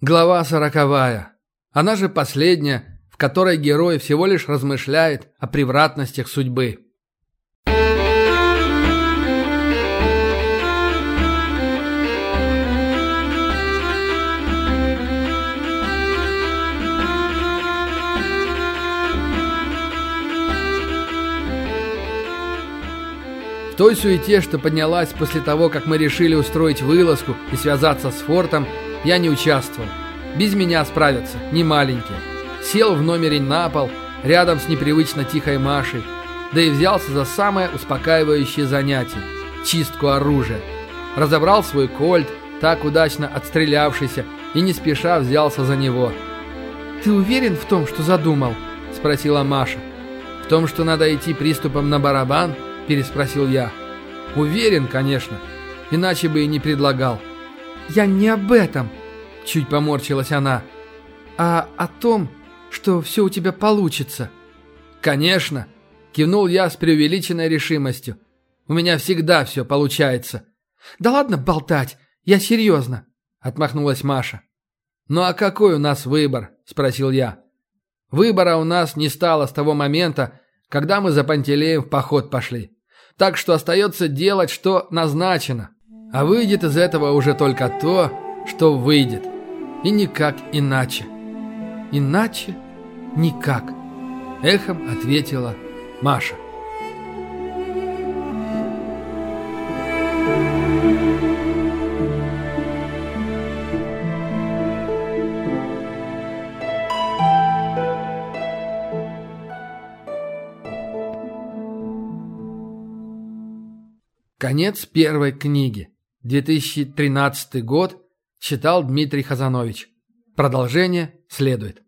Глава сороковая. Она же последняя, в которой герой всего лишь размышляет о превратностях судьбы. В той суете, что поднялась после того, как мы решили устроить вылазку и связаться с фортом, я не участвовал. Без меня справятся, не маленькие. Сел в номере на пол, рядом с непривычно тихой Машей, да и взялся за самое успокаивающее занятие – чистку оружия. Разобрал свой кольт, так удачно отстрелявшийся, и не спеша взялся за него. «Ты уверен в том, что задумал?» – спросила Маша. «В том, что надо идти приступом на барабан?» – переспросил я. «Уверен, конечно, иначе бы и не предлагал». «Я не об этом», — чуть поморщилась она, — «а о том, что все у тебя получится». «Конечно», — кивнул я с преувеличенной решимостью. «У меня всегда все получается». «Да ладно болтать, я серьезно», — отмахнулась Маша. «Ну а какой у нас выбор?» — спросил я. «Выбора у нас не стало с того момента, когда мы за Пантелеем в поход пошли. Так что остается делать, что назначено. А выйдет из этого уже только то, что выйдет. И никак иначе. Иначе никак. Эхом ответила Маша. Конец первой книги. 2013 год. Читал Дмитрий Хазанович. Продолжение следует.